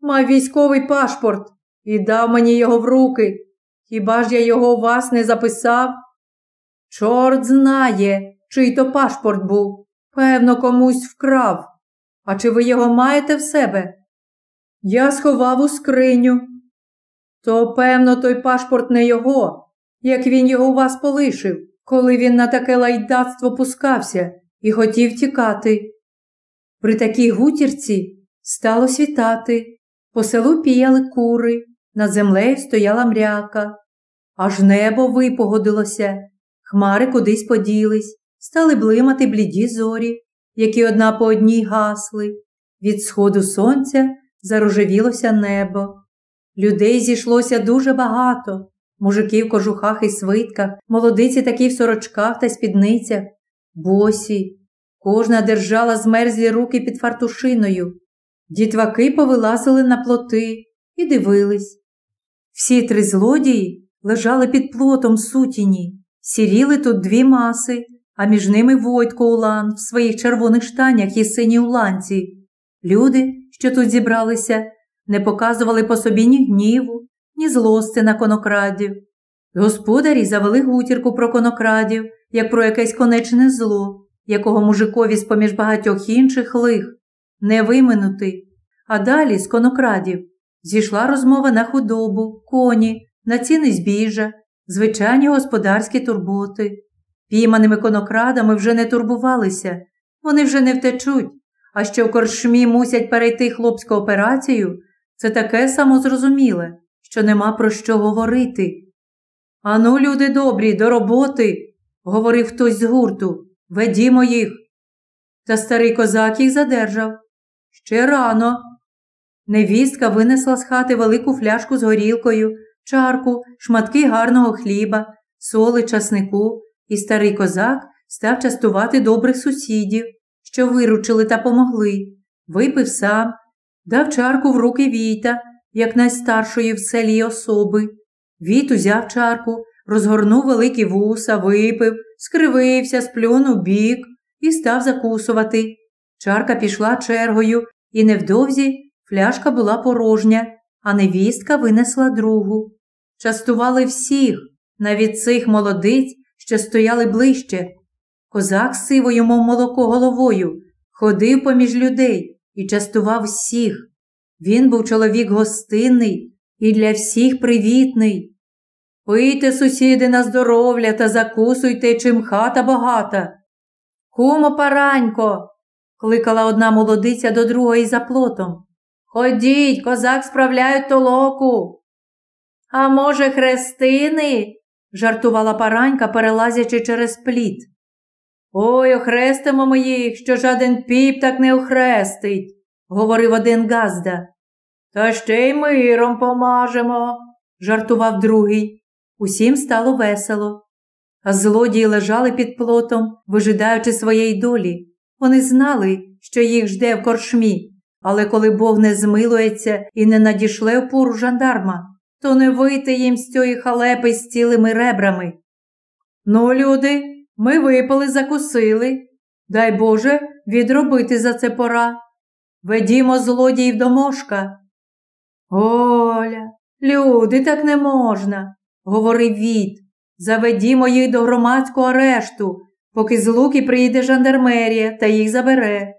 мав військовий пашпорт і дав мені його в руки. Хіба ж я його вас не записав? Чорт знає, чий то пашпорт був. Певно, комусь вкрав. А чи ви його маєте в себе? Я сховав у скриню. То, певно, той пашпорт не його, як він його у вас полишив, коли він на таке лайдацтво пускався і хотів тікати. При такій гутірці стало світати, по селу піяли кури, над землею стояла мряка, аж небо випогодилося, хмари кудись поділись, стали блимати бліді зорі, які одна по одній гасли. Від сходу сонця зарожевілося небо. Людей зійшлося дуже багато. Мужики в кожухах і свитках, молодиці такі в сорочках та спідницях, босі. Кожна держала змерзлі руки під фартушиною. Дітваки повилазили на плоти і дивились. Всі три злодії лежали під плотом сутіні, сіріли тут дві маси, а між ними Войтко Улан в своїх червоних штанях і синій уланці. Люди, що тут зібралися, не показували по собі ні гніву, ні злости на конокрадів. Господарі завели гутірку про конокрадів, як про якесь конечне зло, якого мужикові з поміж багатьох інших лих, не виминути. А далі з конокрадів зійшла розмова на худобу, коні, на ціни збіжжя, звичайні господарські турботи. Пійманими конокрадами вже не турбувалися, вони вже не втечуть, а що в коршмі мусять перейти хлопську операцію, це таке самозрозуміле, що нема про що говорити. Ану, люди добрі, до роботи, говорив хтось з гурту, ведімо їх. Та старий козак їх задержав. Ще рано. Невістка винесла з хати велику фляжку з горілкою, чарку, шматки гарного хліба, соли, часнику, і старий козак став частувати добрих сусідів, що виручили та помогли. Випив сам, дав чарку в руки Війта, як найстаршої в селі особи. Віт узяв чарку, розгорнув великі вуса, випив, скривився, сплюнув бік і став закусувати. Чарка пішла чергою, і невдовзі фляжка була порожня, а невістка винесла другу. Частували всіх, навіть цих молодиць, що стояли ближче. Козак з сивою, мов молоко головою, ходив поміж людей і частував всіх. Він був чоловік гостинний і для всіх привітний. Пийте, сусіди, на здоров'я та закусуйте, чим хата багата. Кумо, паранько, кликала одна молодиця до другої за плотом. Ходіть, козак справляють толоку. А може, хрестини? жартувала паранька, перелазячи через пліт. Ой, охрестимо ми їх, що жаден піп так не охрестить, говорив один Газда. Та ще й миром помажемо, жартував другий. Усім стало весело. А злодії лежали під плотом, вижидаючи своєї долі. Вони знали, що їх жде в коршмі, але коли Бог не змилується і не надішле в пору жандарма, то не вийти їм з цієї халепи з цілими ребрами. Ну, люди, ми випали, закусили. Дай Боже, відробити за це пора. Ведімо злодіїв до мошка. Оля, люди, так не можна, говорив Віт. Заведімо їх до громадського арешту, поки з Луки приїде жандармерія та їх забере.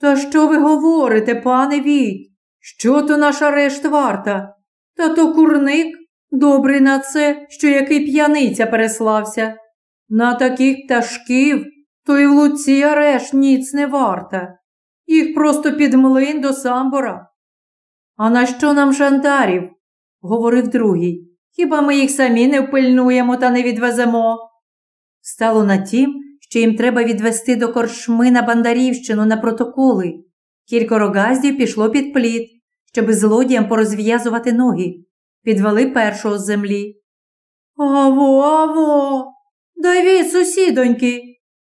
Та що ви говорите, пане Віт? Що то наш арешт варта? Та то курник добрий на це, що який п'яниця переслався. На таких пташків то й в луці арешт ніц не варта. Їх просто під млин до самбора. А на що нам жандарів? говорив другий. Хіба ми їх самі не впильнуємо та не відвеземо? Стало на тім, що їм треба відвести до коршми на Бандарівщину на протоколи. Кілька газдів пішло під плід, щоби злодіям порозв'язувати ноги. Підвели першого з землі. Аво, аво, Давід, сусідоньки,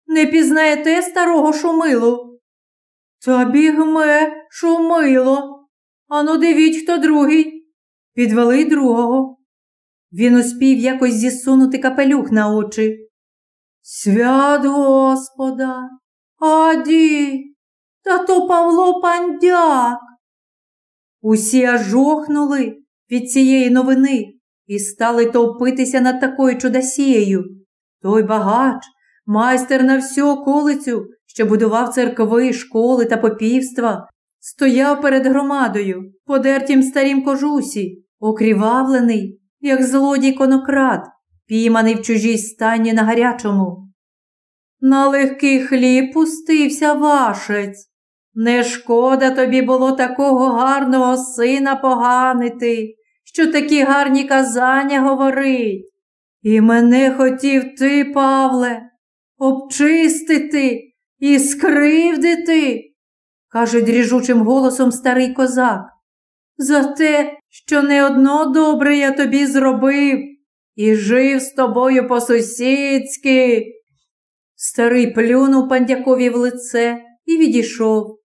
не пізнаєте старого шумилу? Та бігме, шумило. Ану, дивіть, хто другий. Підвели другого. Він успів якось зісунути капелюх на очі. Свят Господа, аді, та то Павло Пандяк. Усі аж від цієї новини і стали товпитися над такою чудосією. Той багач, майстер на всю околицю, що будував церкви, школи та попівства, стояв перед громадою, подертім старім кожусі, окрівавлений, як злодій конократ, пійманий в чужій стані на гарячому. На легкий хліб пустився вашець. Не шкода тобі було такого гарного сина поганити, що такі гарні казання говорить. І мене хотів ти, Павле, обчистити і скривдити, каже дріжучим голосом старий козак. За те, що не одно добре я тобі зробив і жив з тобою по-сусідськи. Старий плюнув пандякові в лице і відійшов.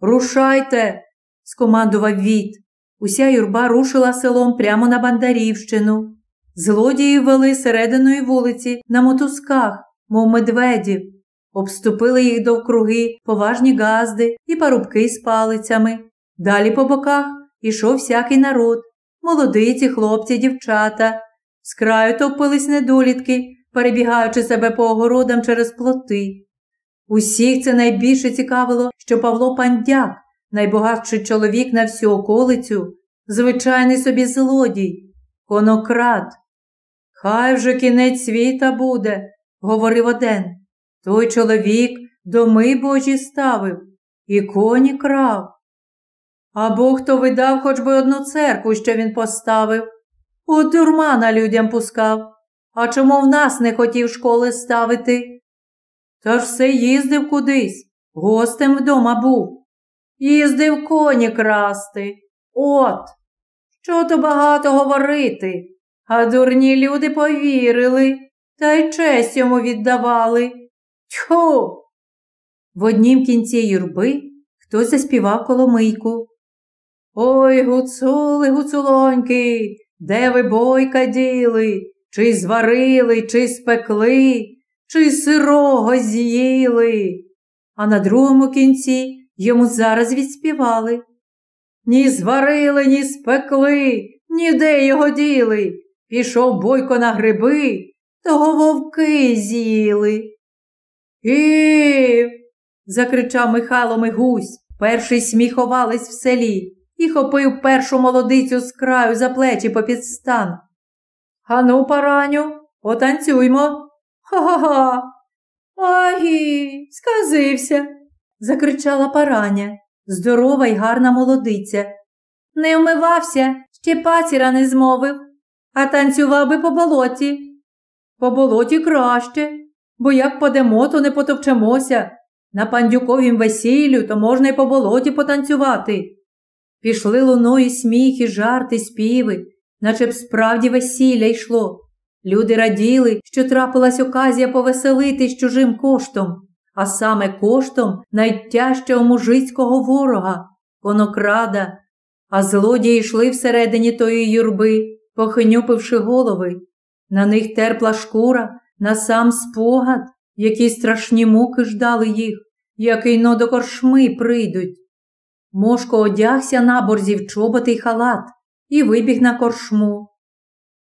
Рушайте, скомандував Віт. Уся юрба рушила селом прямо на Бандарівщину. Злодії вели серединою вулиці на мотузках, мов медведів, обступили їх довкруги поважні газди і парубки з палицями. Далі по боках ішов всякий народ, молодиці, хлопці, дівчата. З краю топились недолітки, перебігаючи себе по огородам через плоти. Усіх це найбільше цікавило, що Павло Пандяк, найбагатший чоловік на всю околицю, звичайний собі злодій, конократ. Хай вже кінець світа буде, говорив один. Той чоловік доми божі ставив і коні крав. Або хто видав хоч би одну церкву, що він поставив, от дурмана людям пускав. А чому в нас не хотів школи ставити? Та ж все їздив кудись, гостем вдома був. Їздив коні красти. От. Що то багато говорити, а дурні люди повірили та й честь йому віддавали. Тьху! В однім кінці юрби хтось заспівав коломийку. Ой, гуцули, гуцулоньки, де ви бойка діли, чи зварили, чи спекли, чи сирого з'їли. А на другому кінці йому зараз відспівали. Ні зварили, ні спекли, ніде його діли. Пішов бойко на гриби, того вовки з'їли. І. закричав Михайло Мигусь, перший сміховалець в селі, і хопив першу молодицю з краю за плечі попід стан. Ану, параню, потанцюймо. Ха-ха-ха. Агі, сказився, закричала параня, здорова й гарна молодиця. Не вмивався, ще паціра не змовив, а танцював би по болоті. По болоті краще, бо як подемо, то не потовчемося. На пандюковім весіллю то можна й по болоті потанцювати. Пішли луною сміхи, жарти, співи, наче б справді весілля йшло. Люди раділи, що трапилась оказія повеселитись чужим коштом, а саме коштом найтяжчого мужицького ворога, конокрада, а злодії йшли всередині тої юрби, похинюпивши голови. На них терпла шкура, на сам спогад, які страшні муки ждали їх, який но до коршми прийдуть. Мошко одягся на борзів чоботи й халат і вибіг на коршму.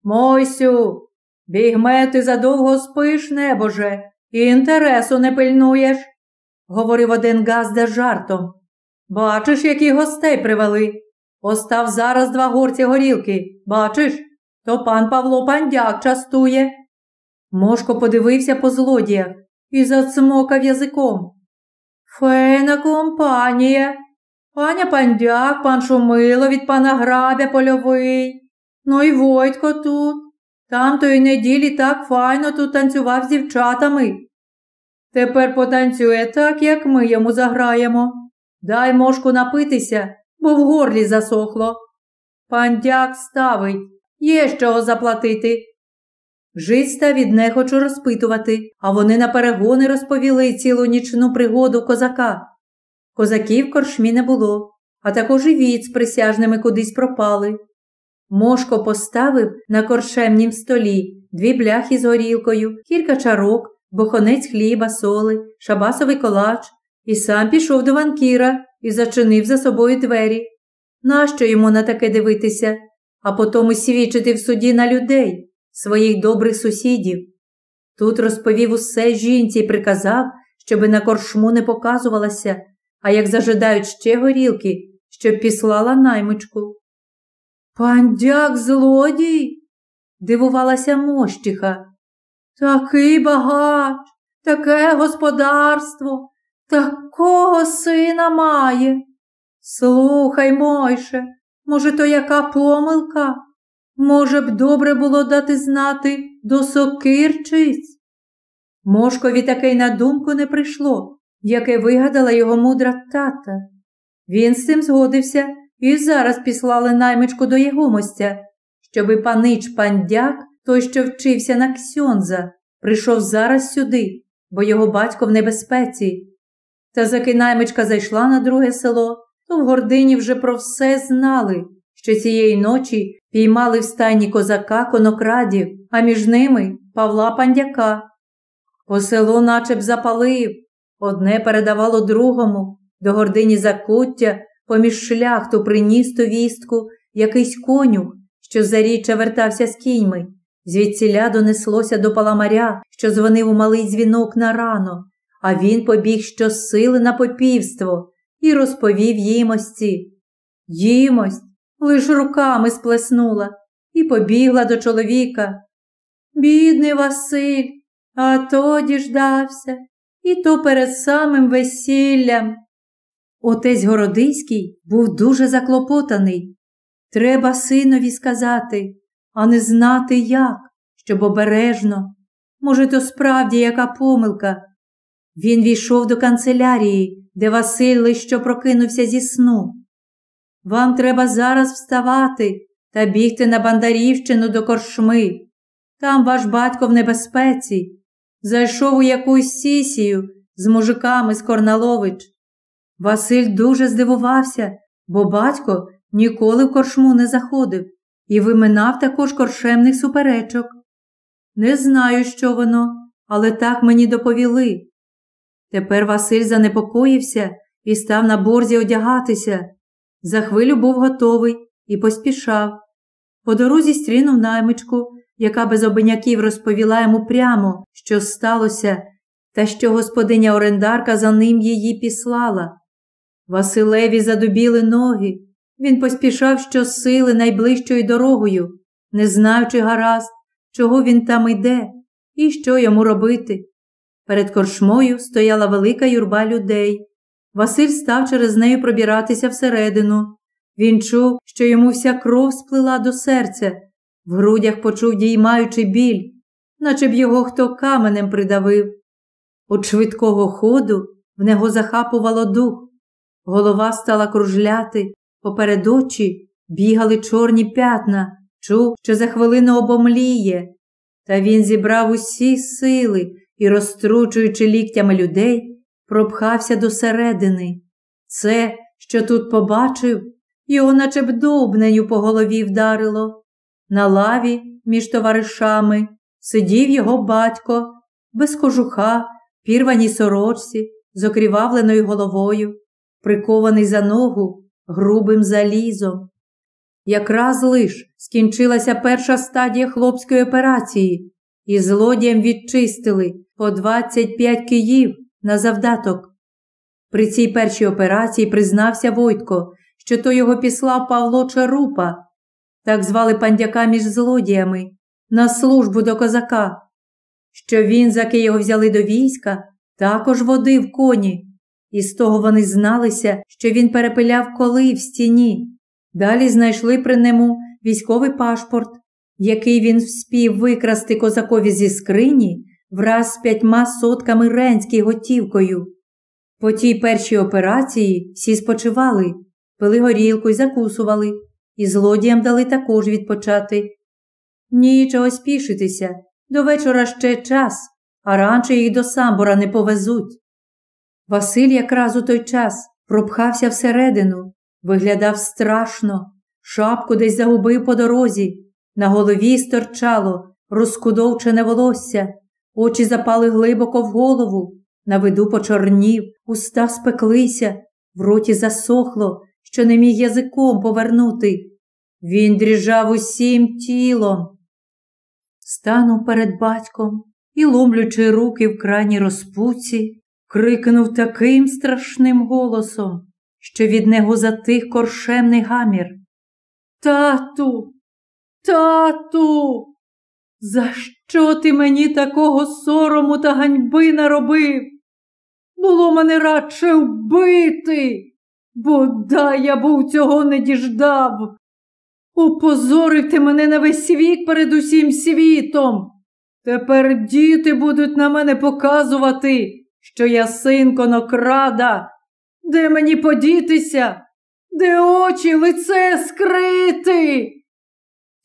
Мойсю, бігме, ти задовго спиш, небоже, і інтересу не пильнуєш, говорив один газда жартом. Бачиш, які гостей привели. Остав зараз два горці горілки. Бачиш, то пан Павло пандяк частує. Мошко подивився по злодіях і зацмокав язиком. Фейна компанія. Паня пандяк, пан Шумило від пана грабя польовий. Ну і Войтко тут. Там тої неділі так файно тут танцював з дівчатами. Тепер потанцює так, як ми йому заграємо. Дай мошку напитися, бо в горлі засохло. Пандяк ставить, є з чого заплатити. Жиста від не хочу розпитувати, а вони на перегони розповіли цілу нічну пригоду козака. Козаків коршмі не було, а також і з присяжними кудись пропали. Мошко поставив на коршемнім столі дві бляхи з горілкою, кілька чарок, бохонець хліба, соли, шабасовий колач і сам пішов до ванкіра і зачинив за собою двері. Нащо йому на таке дивитися, а потім свідчити в суді на людей, своїх добрих сусідів? Тут розповів усе жінці і приказав, щоби на коршму не показувалася, а як зажидають ще горілки, щоб післала наймичку. Пандяк злодій, дивувалася мощиха. Такий багач, таке господарство, такого сина має. Слухай, Мойше, може, то яка помилка? Може б, добре було дати знати до сокирчиць? Мошкові таке й на думку не прийшло, яке вигадала його мудра тата. Він з цим згодився і зараз післали наймичку до його мостя, щоби панич пандяк, той, що вчився на Ксьонза, прийшов зараз сюди, бо його батько в небезпеці. Та заки наймичка зайшла на друге село, то в гордині вже про все знали, що цієї ночі піймали в стайні козака конокрадів, а між ними Павла Пандяка. По селу наче б запалив, одне передавало другому, до гордині закуття, поміж шляхту приніс ту вістку якийсь конюх, що за річчя вертався з кіньми. Звідсіля донеслося до паламаря, що дзвонив у малий дзвінок на рано, а він побіг щосили на попівство і розповів їмості. Їмость лиш руками сплеснула і побігла до чоловіка. Бідний Василь, а то діждався, і то перед самим весіллям. Отець Городиський був дуже заклопотаний. Треба синові сказати, а не знати як, щоб обережно. Може, то справді яка помилка. Він війшов до канцелярії, де Василь лише прокинувся зі сну. Вам треба зараз вставати та бігти на Бандарівщину до коршми. Там ваш батько в небезпеці. Зайшов у якусь сісію з мужиками з Корналович. Василь дуже здивувався, бо батько ніколи в коршму не заходив і виминав також коршемних суперечок. Не знаю, що воно, але так мені доповіли. Тепер Василь занепокоївся і став на борзі одягатися. За хвилю був готовий і поспішав. По дорозі стрінув наймичку, яка без обиняків розповіла йому прямо, що сталося, та що господиня орендарка за ним її післала. Василеві задубіли ноги. Він поспішав щосили найближчою дорогою, не знаючи гаразд, чого він там йде і що йому робити. Перед коршмою стояла велика юрба людей. Василь став через нею пробиратися всередину. Він чув, що йому вся кров сплила до серця, в грудях почув діймаючи біль, наче б його хто каменем придавив. От швидкого ходу в нього захапувало дух. Голова стала кружляти, поперед очі бігали чорні п'ятна, чув, що за хвилину обомліє. Та він зібрав усі сили і, розтручуючи ліктями людей, пропхався до середини. Це, що тут побачив, його наче б довбнею по голові вдарило. На лаві між товаришами сидів його батько, без кожуха, пірваній сорочці, з окрівавленою головою, прикований за ногу грубим залізом. Якраз лиш скінчилася перша стадія хлопської операції, і злодіям відчистили по 25 київ на завдаток. При цій першій операції признався Войтко, що то його післав Павло Чарупа, так звали пандяка між злодіями, на службу до козака, що він, заки його взяли до війська, також водив коні, і з того вони зналися, що він перепиляв коли в стіні. Далі знайшли при ньому військовий пашпорт, який він вспів викрасти козакові зі скрині враз з п'ятьма сотками ренській готівкою. По тій першій операції всі спочивали, пили горілку і закусували, і злодіям дали також відпочати. Нічого спішитися, до вечора ще час, а раніше їх до самбора не повезуть. Василь якраз у той час пропхався всередину, виглядав страшно, шапку десь загубив по дорозі, на голові сторчало розкудовчене волосся, очі запали глибоко в голову, на виду почорнів, уста спеклися, в роті засохло, що не міг язиком повернути. Він дріжав усім тілом. Станув перед батьком і, ломлючи руки в крайній розпуці, крикнув таким страшним голосом, що від нього затих коршемний гамір. Тату, тату, за що ти мені такого сорому та ганьби наробив? Було мене радше вбити, бо дай я був цього не діждав. Упозорив ти мене на весь вік перед усім світом. Тепер діти будуть на мене показувати, що я син конокрада. Де мені подітися? Де очі лице скрити?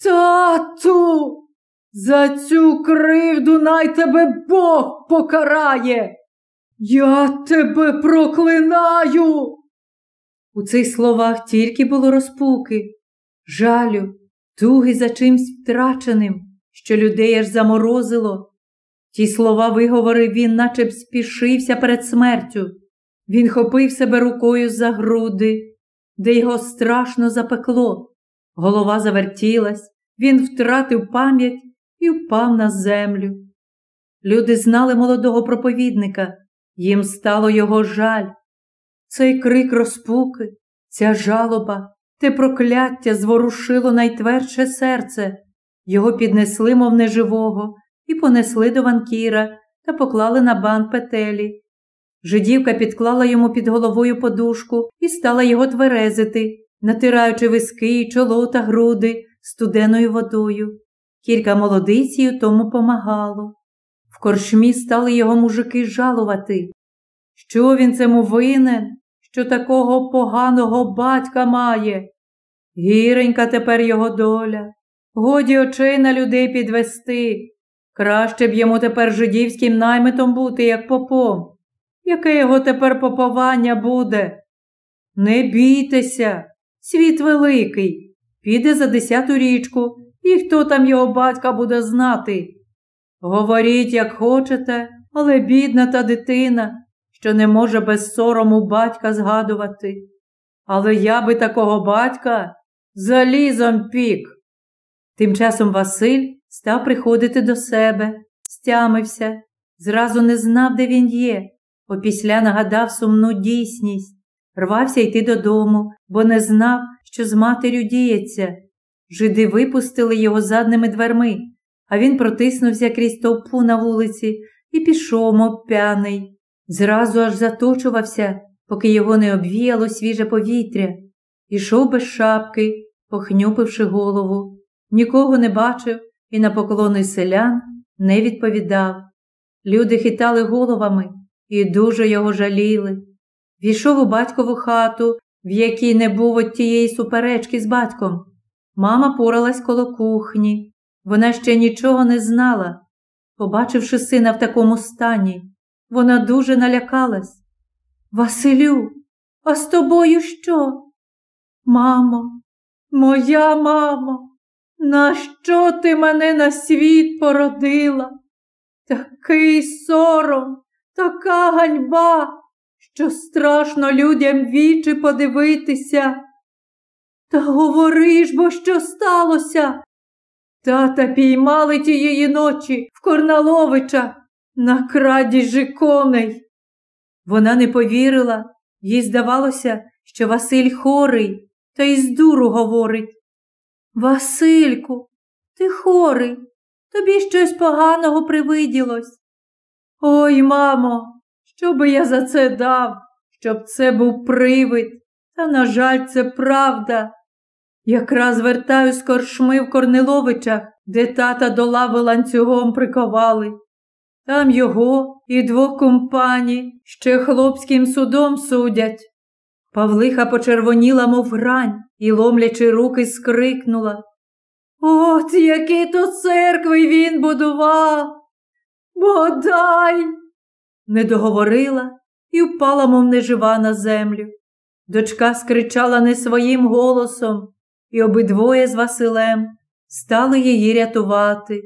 Тату, за цю кривду най тебе Бог покарає. Я тебе проклинаю. У цих словах тільки було розпуки, жалю, туги за чимсь втраченим, що людей аж заморозило. Ті слова виговорив він, наче б спішився перед смертю. Він хопив себе рукою за груди, де його страшно запекло. Голова завертілась, він втратив пам'ять і впав на землю. Люди знали молодого проповідника, їм стало його жаль. Цей крик розпуки, ця жалоба, те прокляття зворушило найтвердше серце. Його піднесли, мов неживого, і понесли до ванкіра та поклали на бан петелі. Жидівка підклала йому під головою подушку і стала його тверезити, натираючи виски, чоло та груди студеною водою. Кілька молодиць їй тому помагало. В коршмі стали його мужики жалувати. Що він цьому винен, що такого поганого батька має? Гіренька тепер його доля. Годі очей на людей підвести. Краще б йому тепер жидівським наймитом бути, як попом. Яке його тепер поповання буде? Не бійтеся, світ великий, піде за десяту річку, і хто там його батька буде знати. Говоріть, як хочете, але бідна та дитина, що не може без сорому батька згадувати. Але я би такого батька залізом пік. Тим часом Василь став приходити до себе, стямився, зразу не знав, де він є. Опісля нагадав сумну дійсність, рвався йти додому, бо не знав, що з матір'ю діється. Жиди випустили його задними дверми, а він протиснувся крізь товпу на вулиці і пішов, мов п'яний. Зразу аж заточувався, поки його не обвіяло свіже повітря. Ішов без шапки, похнюпивши голову, нікого не бачив і на поклони селян не відповідав. Люди хитали головами і дуже його жаліли. Війшов у батькову хату, в якій не було тієї суперечки з батьком. Мама поралась коло кухні. Вона ще нічого не знала. Побачивши сина в такому стані, вона дуже налякалась. Василю, а з тобою що? Мамо, моя мамо, нащо ти мене на світ породила? Такий сором, така ганьба, що страшно людям вічі подивитися. Та говори ж, бо що сталося? Тата піймали тієї ночі в Корналовича на крадіжі коней. Вона не повірила, їй здавалося, що Василь хорий, та й з дуру говорить. Васильку, ти хорий, тобі щось поганого привиділось. Ой, мамо, що би я за це дав, щоб це був привид, та, на жаль, це правда. Якраз вертаю з коршми в Корниловичах, де тата до лави ланцюгом приковали. Там його і двох компаній ще хлопським судом судять. Павлиха почервоніла, мов грань, і, ломлячи руки, скрикнула. От які то церкви він будував. Бодай. Не договорила і впала, мов нежива на землю. Дочка скричала не своїм голосом, і обидвоє з Василем стали її рятувати,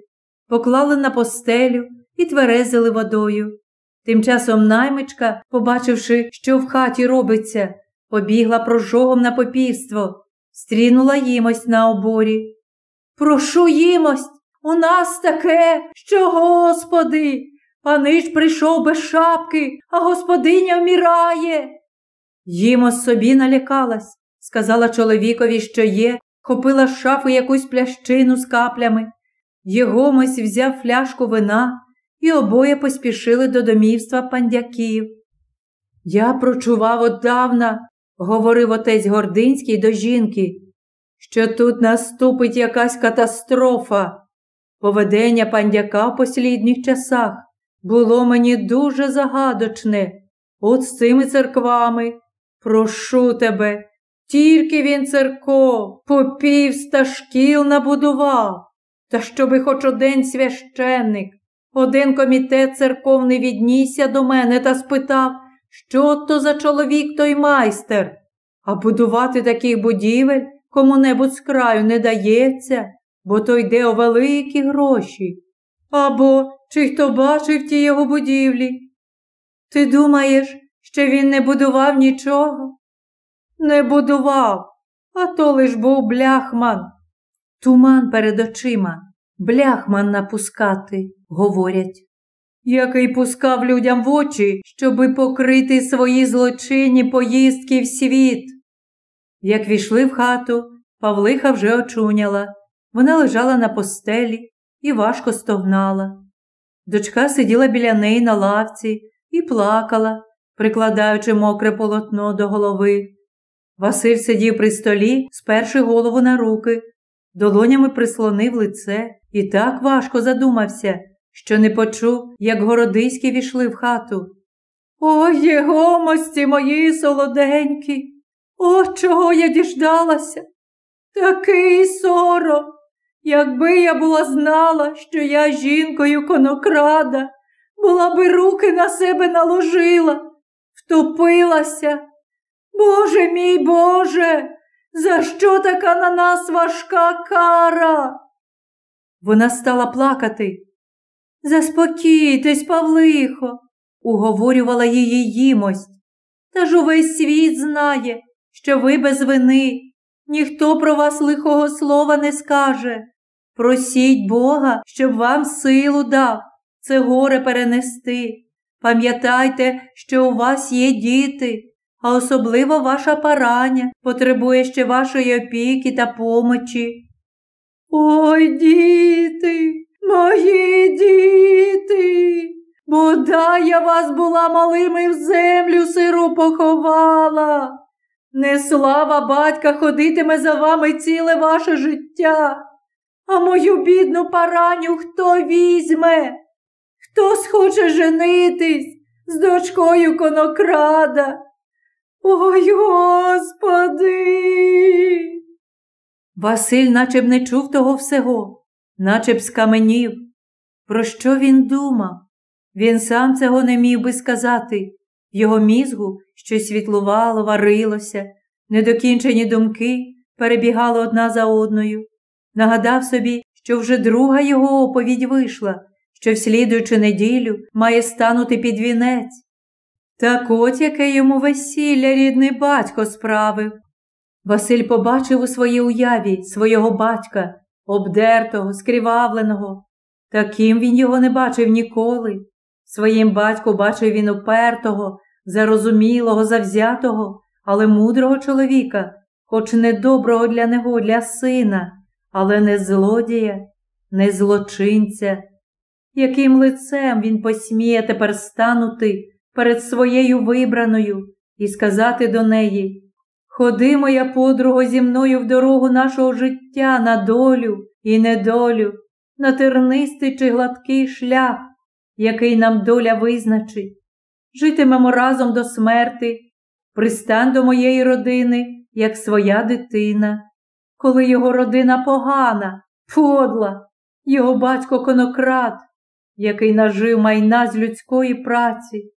поклали на постелю і тверезили водою. Тим часом наймичка, побачивши, що в хаті робиться, побігла прожогом на попівство, стрінула їмость на оборі. Прошу їмость, у нас таке, що, господи, панич прийшов без шапки, а господиня вмирає. Їмось собі налякалась, сказала чоловікові, що є, купила з шафи якусь плящину з каплями. Єгомось взяв фляжку вина і обоє поспішили до домівства пандяків. Я прочував оддавна, говорив отець Гординський до жінки, що тут наступить якась катастрофа. Поведення пандяка в послідніх часах було мені дуже загадочне. От з цими церквами. Прошу тебе, тільки він церков, попів ста шкіл набудував, та щоби хоч один священник, один комітет церковний віднісся до мене та спитав, що то за чоловік той майстер, а будувати таких будівель кому-небудь з краю не дається, бо то йде о великі гроші. Або чи хто бачив ті його будівлі? Ти думаєш, що він не будував нічого? Не будував, а то лиш був бляхман. Туман перед очима, бляхман напускати, говорять, який пускав людям в очі, щоби покрити свої злочинні поїздки в світ. Як війшли в хату, Павлиха вже очуняла. Вона лежала на постелі і важко стогнала. Дочка сиділа біля неї на лавці і плакала, прикладаючи мокре полотно до голови. Василь сидів при столі, сперши голову на руки, долонями прислонив лице і так важко задумався, що не почув, як городиські війшли в хату. Ой, єгомості мої солоденькі! О, чого я діждалася! Такий сором! Якби я була знала, що я жінкою конокрада, була би руки на себе наложила, втопилася. Боже мій Боже, за що така на нас важка кара? Вона стала плакати. Заспокійтесь, Павлихо, уговорювала її їмость. Та ж увесь світ знає, що ви без вини. Ніхто про вас лихого слова не скаже. Просіть Бога, щоб вам силу дав це горе перенести. Пам'ятайте, що у вас є діти, а особливо ваша параня потребує ще вашої опіки та помочі. Ой, діти, мої діти, бодай я вас була малими в землю сиру поховала. Не слава батька ходитиме за вами ціле ваше життя, а мою бідну параню хто візьме? Хто схоче женитись з дочкою конокрада? Ой, Господи. Василь наче б не чув того всього, наче б скаменів. Про що він думав? Він сам цього не міг би сказати. Його мізгу щось світлувало, варилося, недокінчені думки перебігали одна за одною. Нагадав собі, що вже друга його оповідь вийшла, що в слідуючу неділю має станути під вінець. Так от яке йому весілля рідний батько справив. Василь побачив у своїй уяві свого батька, обдертого, скривавленого. Таким він його не бачив ніколи. Своїм батьку бачив він упертого, зарозумілого, завзятого, але мудрого чоловіка, хоч не доброго для нього, для сина, але не злодія, не злочинця. Яким лицем він посміє тепер станути перед своєю вибраною і сказати до неї Ходи, моя подруго, зі мною в дорогу нашого життя на долю і недолю, на тернистий чи гладкий шлях, який нам доля визначить. Житимемо разом до смерти, пристань до моєї родини, як своя дитина. Коли його родина погана, подла, його батько конократ, який нажив майна з людської праці,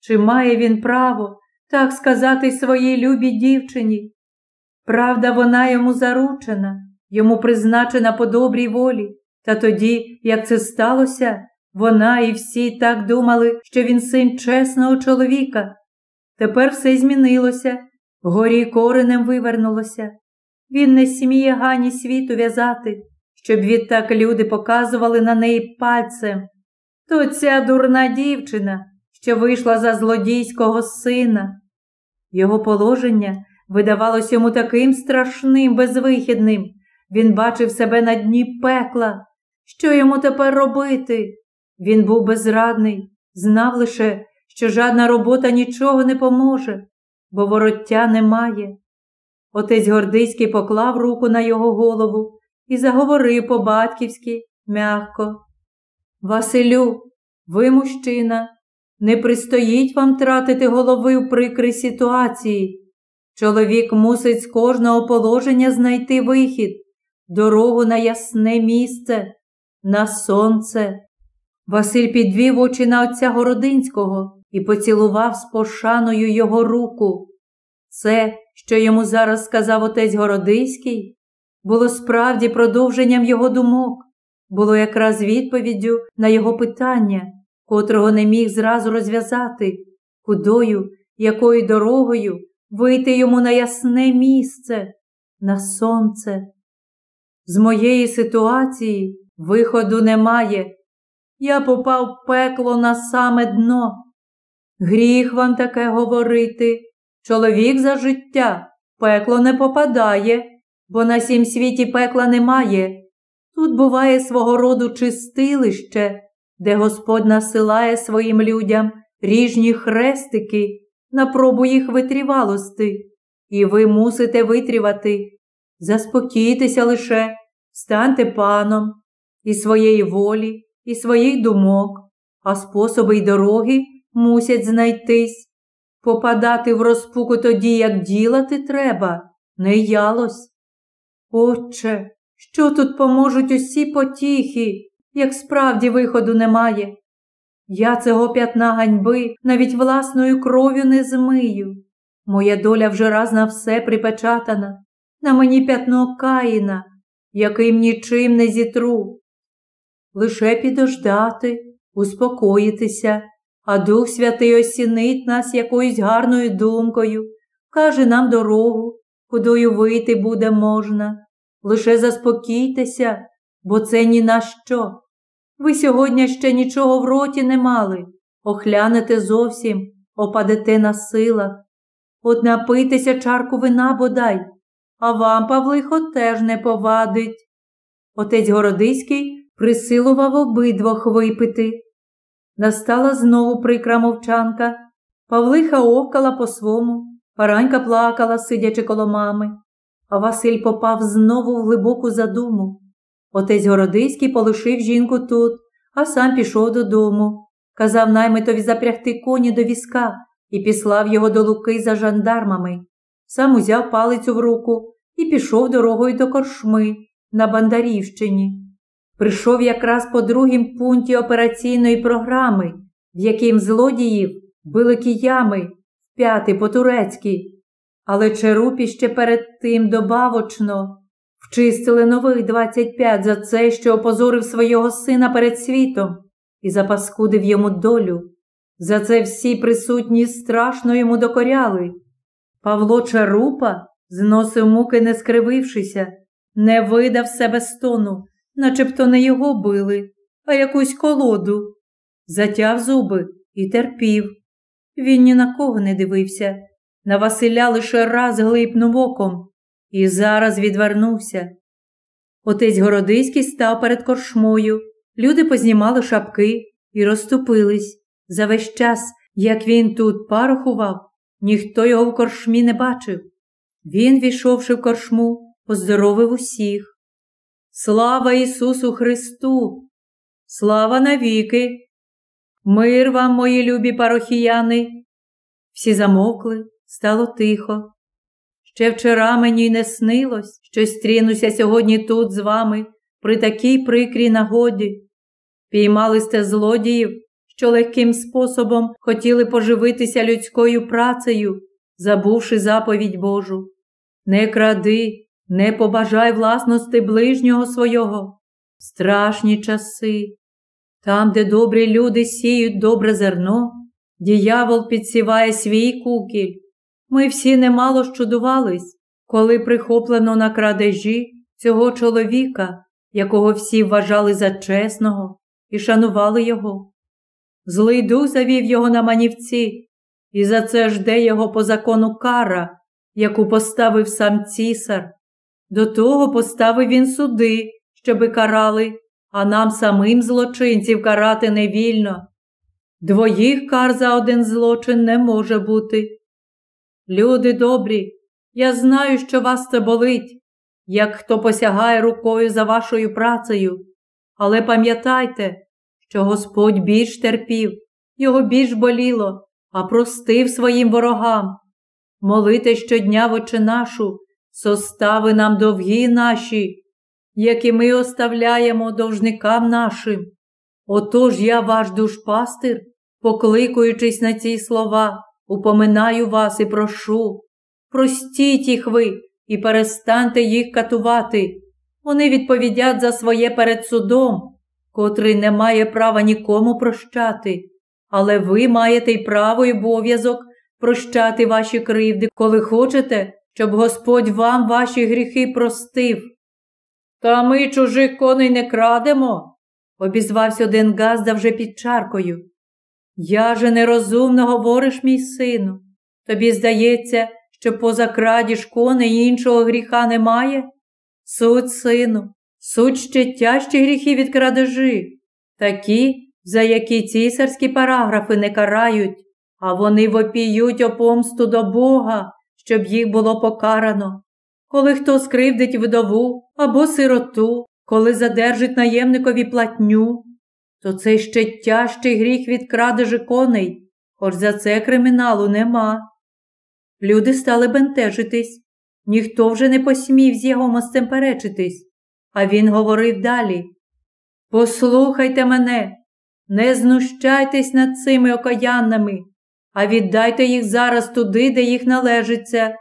чи має він право так сказати своїй любій дівчині? Правда, вона йому заручена, йому призначена по добрій волі, та тоді, як це сталося, вона і всі так думали, що він син чесного чоловіка. Тепер все змінилося, Горі коренем вивернулося. Він не сміє гані світу в'язати, щоб відтак люди показували на неї пальцем. То ця дурна дівчина, що вийшла за злодійського сина. Його положення видавалось йому таким страшним, безвихідним. Він бачив себе на дні пекла. Що йому тепер робити? Він був безрадний, знав лише, що жадна робота нічого не поможе, бо вороття немає. Отець Гордиський поклав руку на його голову і заговорив по-батьківськи м'ягко. Василю, ви мужчина, не пристоїть вам тратити голови в прикрій ситуації. Чоловік мусить з кожного положення знайти вихід, дорогу на ясне місце, на сонце. Василь підвів очі на отця Городинського і поцілував з пошаною його руку. Це, що йому зараз сказав отець Городиський, було справді продовженням його думок, було якраз відповіддю на його питання, котрого не міг зразу розв'язати, кудою, якою дорогою вийти йому на ясне місце, на сонце. З моєї ситуації виходу немає. Я попав в пекло на саме дно. Гріх вам таке говорити. Чоловік за життя пекло не попадає, бо на сім світі пекла немає. Тут буває свого роду чистилище, де Господь насилає своїм людям ріжні хрестики на пробу їх витривалости, і ви мусите витривати. Заспокійтеся лише, станьте паном і своєї волі, і своїх думок, а способи й дороги мусять знайтись. Попадати в розпуку тоді, як ділати треба, не ялось. Отче, що тут поможуть усі потіхи, як справді виходу немає? Я цього п'ятна ганьби навіть власною кров'ю не змию. Моя доля вже раз на все припечатана, на мені п'ятно Каїна, яким нічим не зітру. Лише підождати, успокоїтися, а Дух Святий осінить нас якоюсь гарною думкою, каже нам дорогу, кудою вийти буде можна. Лише заспокійтеся, бо це ні на що. Ви сьогодні ще нічого в роті не мали, охлянете зовсім, опадете на силах. От напитися чарку вина бодай, а вам, Павлихо, теж не повадить. Отець Городиський присилував обидвох випити. Настала знову прикра мовчанка. Павлиха овкала по свому, паранька плакала, сидячи коло мами, а Василь попав знову в глибоку задуму. Отець Городиський полишив жінку тут, а сам пішов додому. Казав наймитові запрягти коні до візка і післав його до луки за жандармами. Сам узяв палицю в руку і пішов дорогою до коршми на Бандарівщині. Прийшов якраз по другім пункті операційної програми, в яким злодіїв били киями п'яти по-турецьки, але черупі ще перед тим добавочно Вчистили нових 25 за це, що опозорив свого сина перед світом і запаскудив йому долю. За це всі присутні страшно йому докоряли. Павло Чарупа зносив муки, не скривившися, не видав себе стону, начебто не його били, а якусь колоду. Затяв зуби і терпів. Він ні на кого не дивився. На Василя лише раз глипнув оком і зараз відвернувся. Отець Городиський став перед коршмою. Люди познімали шапки і розступились. За весь час, як він тут парохував, ніхто його в коршмі не бачив. Він, війшовши в коршму, поздоровив усіх. Слава Ісусу Христу! Слава навіки! Мир вам, мої любі парохіяни! Всі замовкли, стало тихо. Ще вчора мені й не снилось, що стрінуся сьогодні тут з вами при такій прикрій нагоді. Піймали сте злодіїв, що легким способом хотіли поживитися людською працею, забувши заповідь Божу. Не кради, не побажай власності ближнього свого. Страшні часи. Там, де добрі люди сіють добре зерно, діявол підсіває свій кукіль Ми всі немало щудувались, коли прихоплено на крадежі цього чоловіка, якого всі вважали за чесного і шанували його. Злий дух завів його на манівці, і за це жде його по закону кара, яку поставив сам цісар. До того поставив він суди, щоби карали, а нам самим злочинців карати не вільно. Двоїх кар за один злочин не може бути. Люди добрі, я знаю, що вас це болить, як хто посягає рукою за вашою працею, але пам'ятайте, що Господь більш терпів, його більш боліло, а простив своїм ворогам. Молите щодня в очі нашу, состави нам довгі наші, які ми оставляємо довжникам нашим. Отож я ваш душпастир, покликуючись на ці слова, упоминаю вас і прошу. Простіть їх ви і перестаньте їх катувати. Вони відповідять за своє перед судом, котрий не має права нікому прощати, але ви маєте й право і обов'язок прощати ваші кривди, коли хочете, щоб Господь вам ваші гріхи простив. Та ми чужих коней не крадемо, обізвався один Газда вже під чаркою. Я же нерозумно говориш, мій сину. Тобі здається, що поза крадіж коней іншого гріха немає? Суть, сину, суть ще тяжчі гріхи від крадежі, такі, за які цісарські параграфи не карають, а вони вопіють о помсту до Бога, щоб їх було покарано. Коли хто скривдить вдову або сироту, коли задержить наємникові платню, то це ще тяжчий гріх від крадежі коней, хоч за це криміналу нема. Люди стали бентежитись, ніхто вже не посмів з його мостем перечитись, а він говорив далі Послухайте мене, не знущайтесь над цими окаянними, а віддайте їх зараз туди, де їх належиться.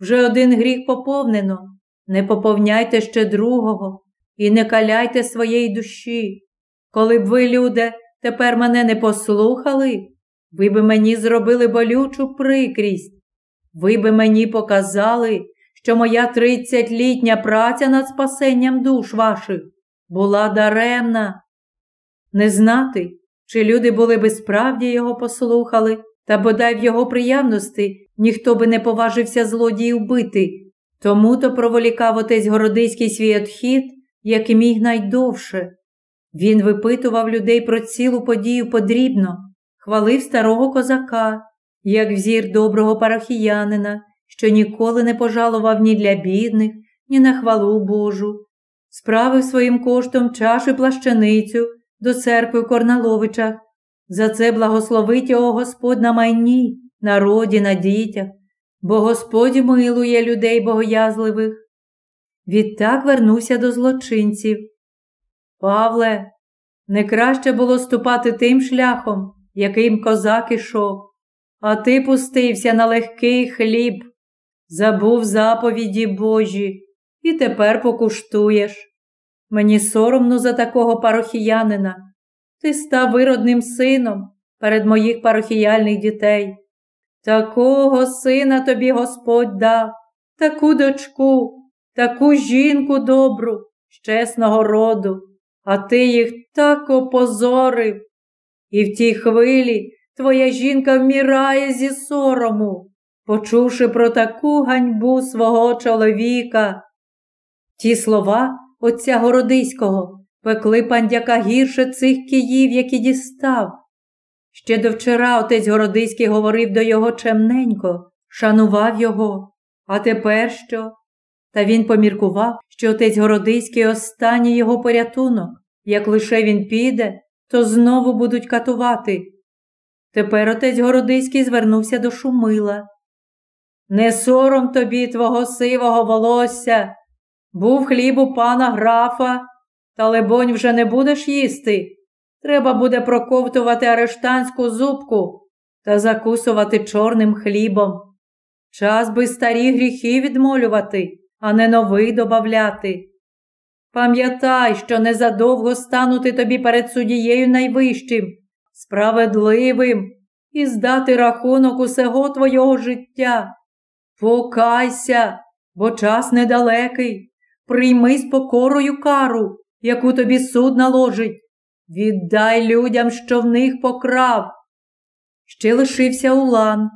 Вже один гріх поповнено, не поповняйте ще другого і не каляйте своєї душі. Коли б ви, люди, тепер мене не послухали, ви би мені зробили болючу прикрість. Ви би мені показали, що моя тридцятилітня праця над спасенням душ ваших була даремна. Не знати, чи люди були би справді його послухали, та бодай в його приявності ніхто би не поважився злодіїв бити, тому то проволікав отець Городиський свій odхід, як міг найдовше. Він випитував людей про цілу подію подрібно, хвалив старого козака, як взір доброго парахіянина, що ніколи не пожалував ні для бідних, ні на хвалу Божу, справив своїм коштом чашу плащаницю до церкви в Корналовичах. За це благословить його Господь на майні, народі, на дітях, бо Господь милує людей богоязливих. Відтак вернувся до злочинців. Павле, не краще було ступати тим шляхом, яким козак ішов, а ти пустився на легкий хліб, забув заповіді Божі і тепер покуштуєш. Мені соромно за такого парохіянина. Ти став виродним сином перед моїх парохіяльних дітей. Такого сина тобі Господь дав, таку дочку, таку жінку добру, з чесного роду, а ти їх так опозорив. І в тій хвилі твоя жінка вмирає зі сорому, почувши про таку ганьбу свого чоловіка. Ті слова отця Городиського пекли пандяка гірше цих київ, які дістав. Ще до вчора отець Городиський говорив до його чемненько, шанував його, а тепер що? Та він поміркував, що отець Городиський останній його порятунок. Як лише він піде, то знову будуть катувати. Тепер отець Городиський звернувся до Шумила. Не сором тобі твого сивого волосся. Був хліб у пана графа, та, лебонь, вже не будеш їсти. Треба буде проковтувати арештанську зубку та закусувати чорним хлібом. Час би старі гріхи відмолювати, а не новий добавляти. Пам'ятай, що незадовго станути тобі перед судією найвищим, справедливим і здати рахунок усього твого життя. Покайся, бо час недалекий. Прийми з покорою кару, яку тобі суд наложить. Віддай людям, що в них покрав. Ще лишився Улан.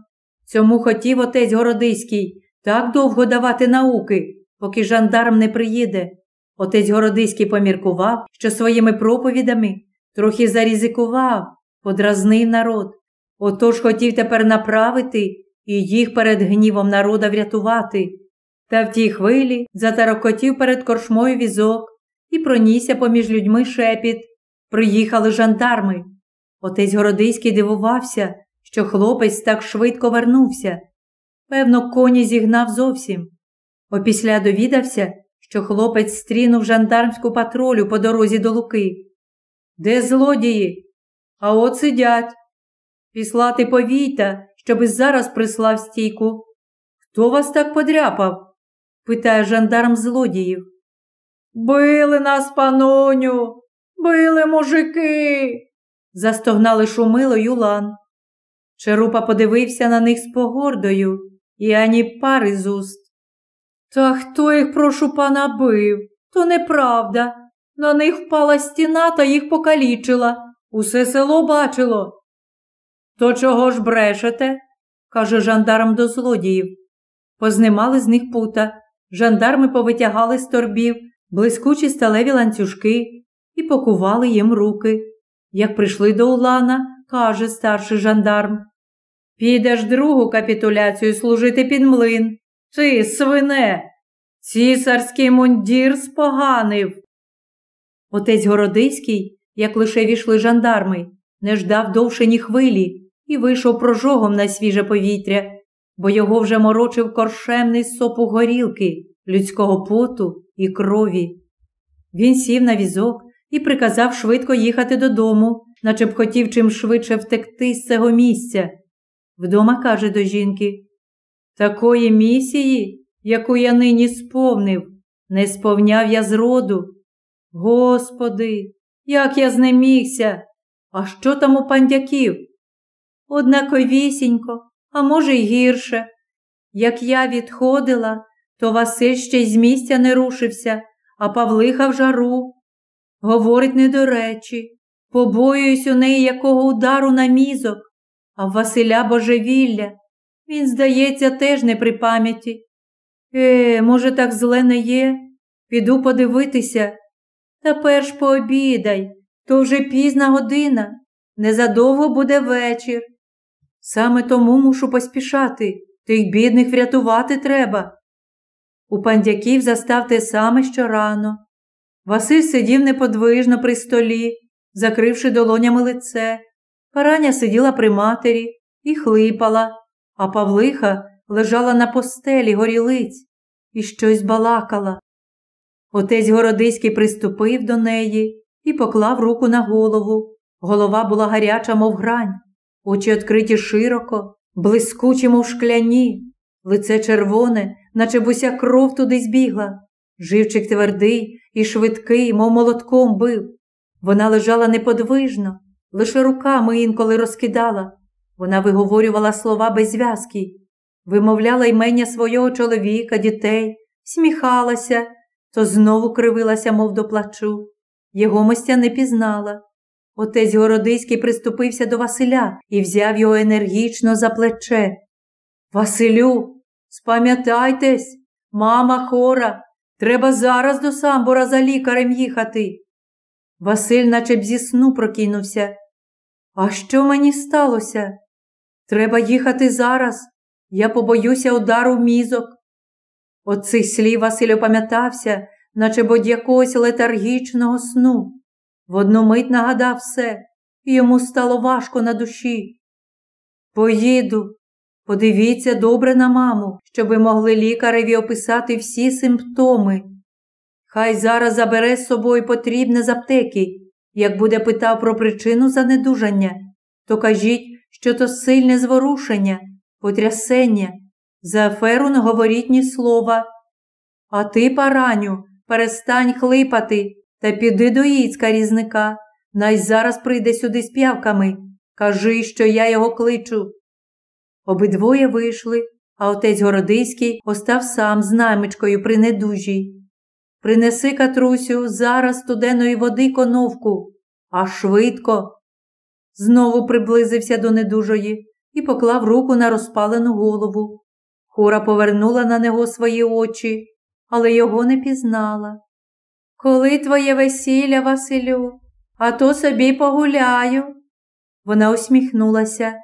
Цьому хотів отець Городиський так довго давати науки, поки жандарм не приїде. Отець Городиський поміркував, що своїми проповідами трохи зарізикував, подразнив народ. Отож хотів тепер направити і їх перед гнівом народа врятувати. Та в тій хвилі затарокотів перед коршмою візок і пронісся поміж людьми шепіт. Приїхали жандарми. Отець Городиський дивувався, що хлопець так швидко вернувся. Певно, коні зігнав зовсім. Опісля довідався, що хлопець стрінув жандармську патрулю по дорозі до Луки. Де злодії? А от сидять. Післати повійта, щоби зараз прислав стійку. Хто вас так подряпав? питає жандарм злодіїв. Били нас, паноню, били мужики. застогнали шумило Юлан. Черупа подивився на них з погордою і ані пари з уст. Та хто їх, прошу пана, бив? То неправда. На них впала стіна та їх покалічила. Усе село бачило. То чого ж брешете? каже жандарм до злодіїв. Познімали з них пута. Жандарми повитягали з торбів, блискучі сталеві ланцюжки і покували їм руки. Як прийшли до Улана, каже старший жандарм. Підеш другу капітуляцію служити під млин. Ти, свине, цісарський мундір споганив. Отець Городиський, як лише війшли жандарми, не ждав довше ні хвилі і вийшов прожогом на свіже повітря, бо його вже морочив коршемний сопу горілки, людського поту і крові. Він сів на візок і приказав швидко їхати додому, наче б хотів чим швидше втекти з цього місця. Вдома каже до жінки Такої місії, яку я нині сповнив, не сповняв я зроду. Господи, як я знемігся, а що там у пандяків? Однаковісінько, а може, й гірше. Як я відходила, то Василь ще й з місця не рушився, а Павлиха в жару. Говорить не до речі, побоююсь у неї якого удару на мізок, а Василя божевілля. Він, здається, теж не при пам'яті. Е, може, так зле не є? Піду подивитися. Та перш пообідай, то вже пізна година, незадовго буде вечір. Саме тому мушу поспішати, тих бідних врятувати треба. У пандяків застав те саме, що рано. Василь сидів неподвижно при столі, закривши долонями лице. Параня сиділа при матері і хлипала, а Павлиха лежала на постелі горілиць і щось балакала. Отець Городиський приступив до неї і поклав руку на голову. Голова була гаряча, мов грань, очі відкриті широко, блискучі, мов шкляні, лице червоне, наче буся кров туди збігла. Живчик твердий і швидкий, мов молотком бив. Вона лежала неподвижно, лише руками інколи розкидала. Вона виговорювала слова без зв'язки, вимовляла ймення свого чоловіка, дітей, сміхалася, то знову кривилася, мов до плачу. Його мостя не пізнала. Отець Городиський приступився до Василя і взяв його енергічно за плече. Василю, спам'ятайтесь, мама хора, треба зараз до самбора за лікарем їхати. Василь наче б зі сну прокинувся. А що мені сталося? Треба їхати зараз. Я побоюся удару мізок. От цих слів Василь опам'ятався, наче б якогось летаргічного сну. В одну мить нагадав все, і йому стало важко на душі. Поїду, подивіться добре на маму, щоби могли лікареві описати всі симптоми. Хай зараз забере з собою потрібне з аптеки. Як буде питав про причину занедужання, то кажіть, що то сильне зворушення, потрясення. За аферу не говоріть ні слова. А ти, параню, перестань хлипати та піди до Іцька різника. Най зараз прийде сюди з п'явками. Кажи, що я його кличу. Обидвоє вийшли, а отець Городиський остав сам з наймичкою при недужій. Принеси, Катрусю, зараз студеної води коновку, а швидко. Знову приблизився до недужої і поклав руку на розпалену голову. Хура повернула на нього свої очі, але його не пізнала. Коли твоє весілля, Василю, а то собі погуляю. Вона усміхнулася.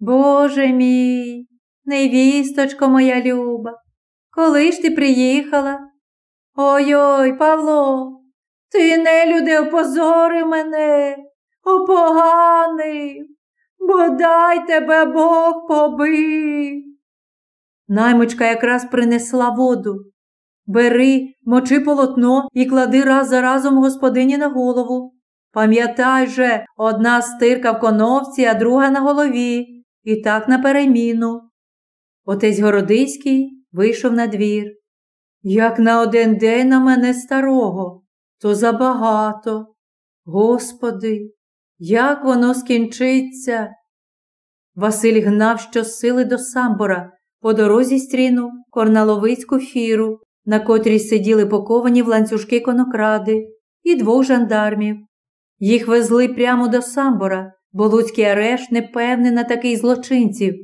Боже мій, невісточко моя люба, коли ж ти приїхала? Ой-ой, Павло, ти нелюде опозорив мене, опоганив, бодай тебе Бог побив. Наймичка якраз принесла воду. Бери, мочи полотно і клади раз за разом господині на голову. Пам'ятай же, одна стирка в коновці, а друга на голові, і так на переміну. Отець Городиський вийшов на двір. Як на один день на мене старого, то забагато. Господи, як воно скінчиться? Василь гнав щосили до самбора, по дорозі стрінув корналовицьку фіру, на котрій сиділи поковані в ланцюжки конокради, і двох жандармів. Їх везли прямо до самбора, бо Луцький арешт не певний на такий злочинців.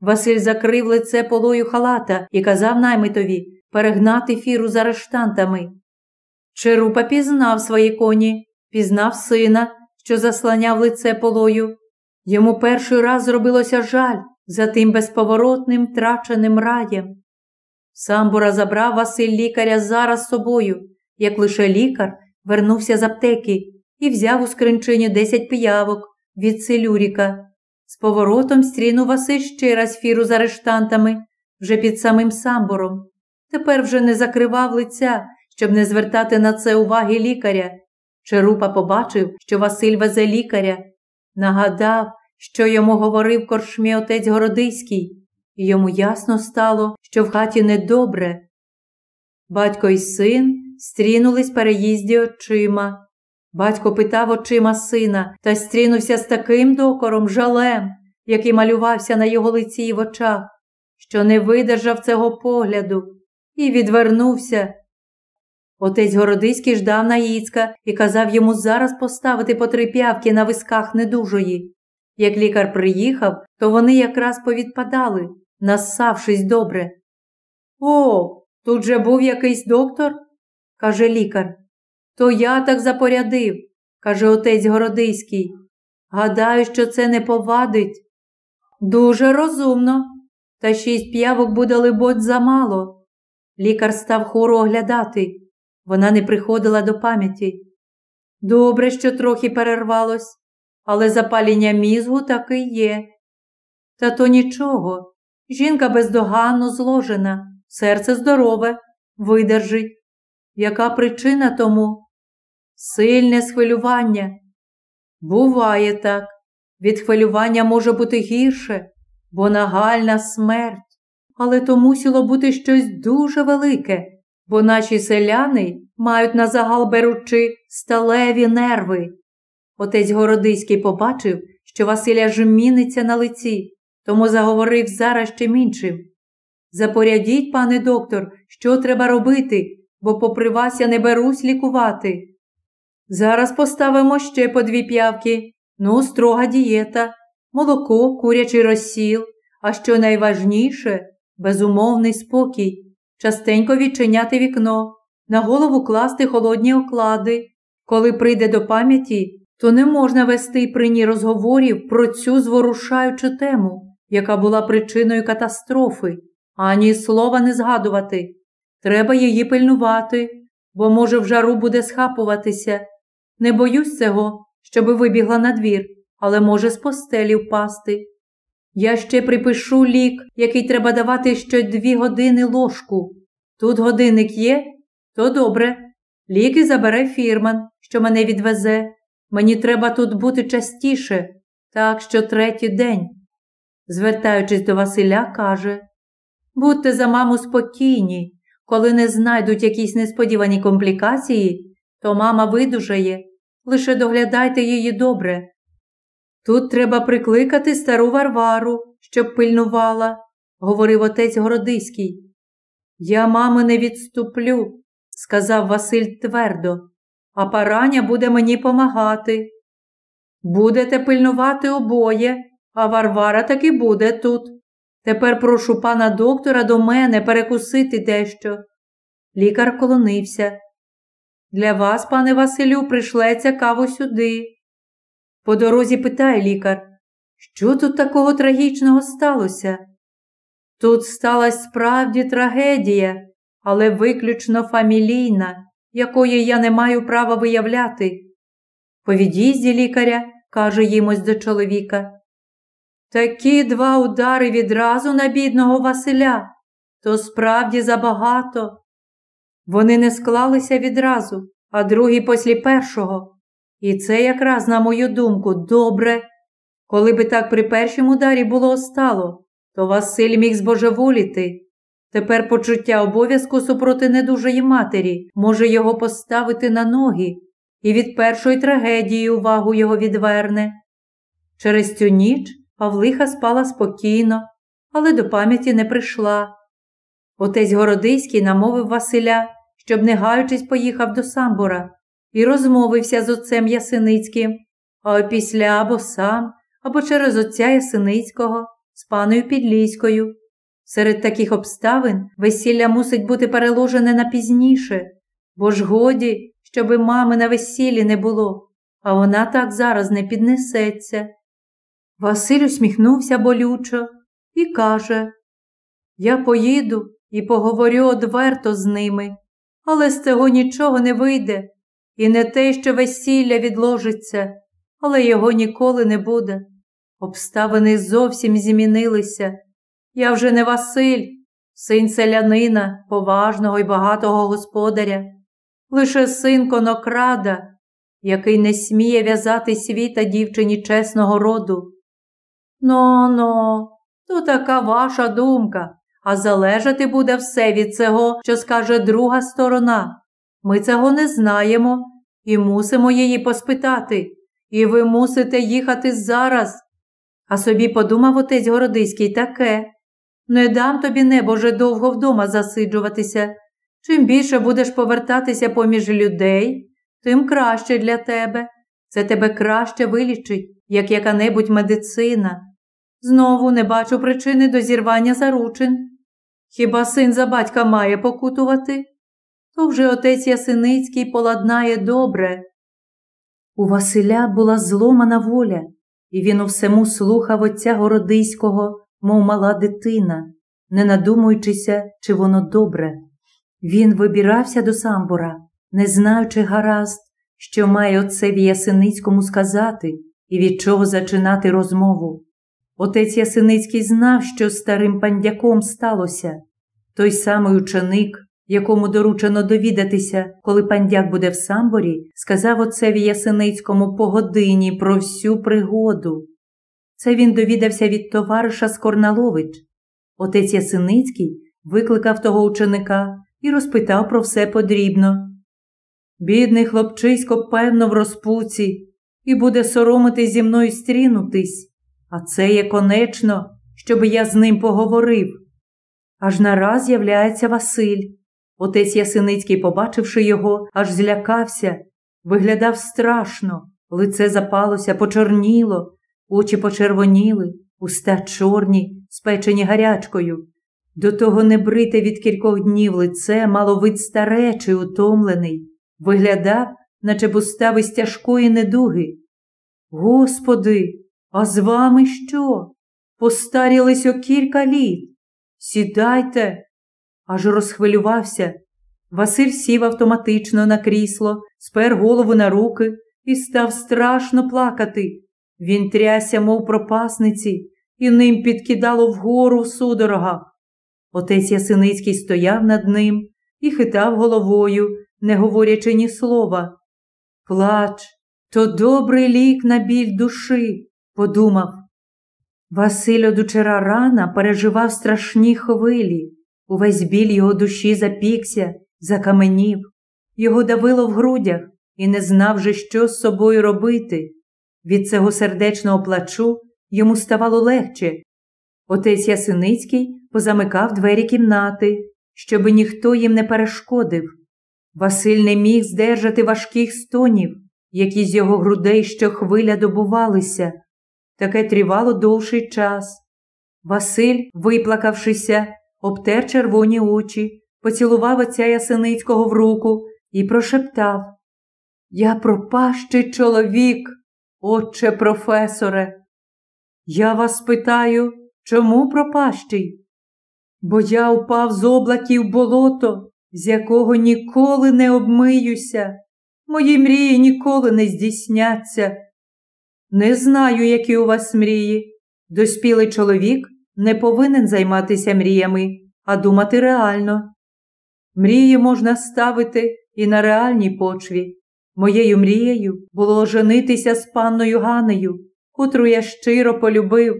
Василь закрив лице полою халата і казав наймитові перегнати фіру з арештантами. Черупа пізнав свої коні, пізнав сина, що засланяв лице полою. Йому перший раз зробилося жаль за тим безповоротним траченим раєм. Самбура забрав Василь лікаря зараз собою, як лише лікар вернувся з аптеки і взяв у скринчині десять пиявок від селюріка. З поворотом стрінув Василь ще раз фіру з арештантами вже під самим самбором. Тепер вже не закривав лиця, щоб не звертати на це уваги лікаря. Черупа побачив, що Василь везе лікаря, нагадав, що йому говорив коршмі отець Городиський, і йому ясно стало, що в хаті недобре. Батько і син стрінулись переїзді очима. Батько питав очима сина та стрінувся з таким докором жалем, який малювався на його лиці й в очах, що не видержав цього погляду і відвернувся. Отець Городиський ждав Наїцька і казав йому зараз поставити по три п'явки на висках недужої. Як лікар приїхав, то вони якраз повідпадали, нассавшись добре. О, тут же був якийсь доктор, каже лікар. То я так запорядив, каже отець Городиський. Гадаю, що це не повадить. Дуже розумно. Та шість п'явок буде, либонь, замало. Лікар став хору оглядати. Вона не приходила до пам'яті. Добре, що трохи перервалось, але запалення мізгу таки є. Та то нічого. Жінка бездоганно зложена, серце здорове, видержить. Яка причина тому? Сильне схвилювання. Буває так. Від хвилювання може бути гірше, бо нагальна смерть. Але то мусило бути щось дуже велике, бо наші селяни мають на загал беручи сталеві нерви. Отець Городиський побачив, що Василя жміниться на лиці, тому заговорив зараз чим іншим. Запорядіть, пане доктор, що треба робити, бо попри вас я не берусь лікувати. Зараз поставимо ще по дві п'явки, ну, строга дієта, молоко, курячий розсіл, а що найважніше безумовний спокій, частенько відчиняти вікно, на голову класти холодні оклади. Коли прийде до пам'яті, то не можна вести при ній розговорів про цю зворушаючу тему, яка була причиною катастрофи, ані слова не згадувати. Треба її пильнувати, бо, може, в жару буде схапуватися. Не боюсь цього, щоби вибігла на двір, але може з постелі впасти. Я ще припишу лік, який треба давати ще дві години ложку. Тут годинник є, то добре. Ліки забере фірман, що мене відвезе. Мені треба тут бути частіше, так що третій день. Звертаючись до Василя, каже Будьте за маму спокійні, коли не знайдуть якісь несподівані комплікації, то мама видужає, лише доглядайте її добре. Тут треба прикликати стару Варвару, щоб пильнувала. говорив отець Городиський. Я, мамо, не відступлю, сказав Василь твердо, а параня буде мені помагати. Будете пильнувати обоє, а Варвара таки буде тут. Тепер прошу пана доктора до мене перекусити дещо. Лікар колонився. Для вас, пане Василю, пришлеться каву сюди. По дорозі питає лікар, що тут такого трагічного сталося? Тут сталася справді трагедія, але виключно фамілійна, якої я не маю права виявляти. По від'їзді лікаря каже їмось до чоловіка. Такі два удари відразу на бідного Василя, то справді забагато. Вони не склалися відразу, а другий після першого. І це якраз, на мою думку, добре. Коли би так при першому ударі було стало, то Василь міг збожеволіти. Тепер почуття обов'язку супроти недужої матері може його поставити на ноги, і від першої трагедії увагу його відверне. Через цю ніч Павлиха спала спокійно, але до пам'яті не прийшла. Отець Городиський намовив Василя, щоб, не гаючись, поїхав до самбура і розмовився з отцем Ясиницьким, а опісля або сам, або через отця Ясиницького з паною Підліською. Серед таких обставин весілля мусить бути переложене на пізніше, бо ж годі, щоби мами на весіллі не було, а вона так зараз не піднесеться. Василь усміхнувся болючо і каже Я поїду і поговорю одверто з ними, але з цього нічого не вийде, і не те, що весілля відложиться, але його ніколи не буде. Обставини зовсім змінилися. Я вже не Василь, син селянина, поважного і багатого господаря, лише син конокрада, який не сміє в'язати світа дівчині чесного роду. Ну, ну, то така ваша думка, а залежати буде все від цього, що скаже друга сторона. Ми цього не знаємо і мусимо її поспитати, і ви мусите їхати зараз. А собі подумав отець Городиський таке. Не дам тобі небоже довго вдома засиджуватися. Чим більше будеш повертатися поміж людей, тим краще для тебе. Це тебе краще вилічить, як яка-небудь медицина. Знову не бачу причини до зірвання заручин. Хіба син за батька має покутувати? То вже отець Ясиницький поладнає добре. У Василя була зломана воля, і він у всему слухав отця Городиського, мов мала дитина, не надумуючися, чи воно добре. Він вибирався до самбура, не знаючи гаразд, що має отцеві Ясиницькому сказати і від чого зачинати розмову. Отець Ясиницький знав, що старим пандяком сталося. Той самий ученик, якому доручено довідатися, коли пандяк буде в самборі, сказав отцеві Ясиницькому по годині про всю пригоду. Це він довідався від товариша Скорналович. Отець Ясиницький викликав того ученика і розпитав про все подрібно. Бідний хлопчисько, певно, в розпуці, і буде соромитись зі мною стрінутись. А це є конечно, щоб я з ним поговорив. Аж нараз з'являється Василь. Отець Ясиницький, побачивши його, аж злякався, виглядав страшно, лице запалося, почорніло, очі почервоніли, уста чорні, спечені гарячкою. До того небрите від кількох днів лице мало вид старечий, утомлений, виглядав, наче б устав із тяжкої недуги. Господи, а з вами що? Постарілись о кілька літ. Сідайте, аж розхвилювався. Василь сів автоматично на крісло, спер голову на руки і став страшно плакати. Він трясся, мов пропасниці, і ним підкидало вгору в судорогах. Отець Ясиницький стояв над ним і хитав головою, не говорячи ні слова. Плач, то добрий лік на біль душі подумав. Василь од учора рана переживав страшні хвилі. Увесь біль його душі запікся, закаменів, його давило в грудях і не знав же, що з собою робити. Від цього сердечного плачу йому ставало легче. Отець Ясиницький позамикав двері кімнати, щоби ніхто їм не перешкодив. Василь не міг здержати важких стонів, які з його грудей щохвиля добувалися. Таке тривало довший час. Василь, виплакавшися, обтер червоні очі, поцілував отця Ясиницького в руку і прошептав Я пропащий чоловік, отче професоре. Я вас питаю, чому пропащий? Бо я упав з облаків болото, з якого ніколи не обмиюся, мої мрії ніколи не здійсняться. Не знаю, які у вас мрії. Доспілий чоловік не повинен займатися мріями, а думати реально. Мрії можна ставити і на реальній почві. Моєю мрією було оженитися з панною Ганею, котру я щиро полюбив,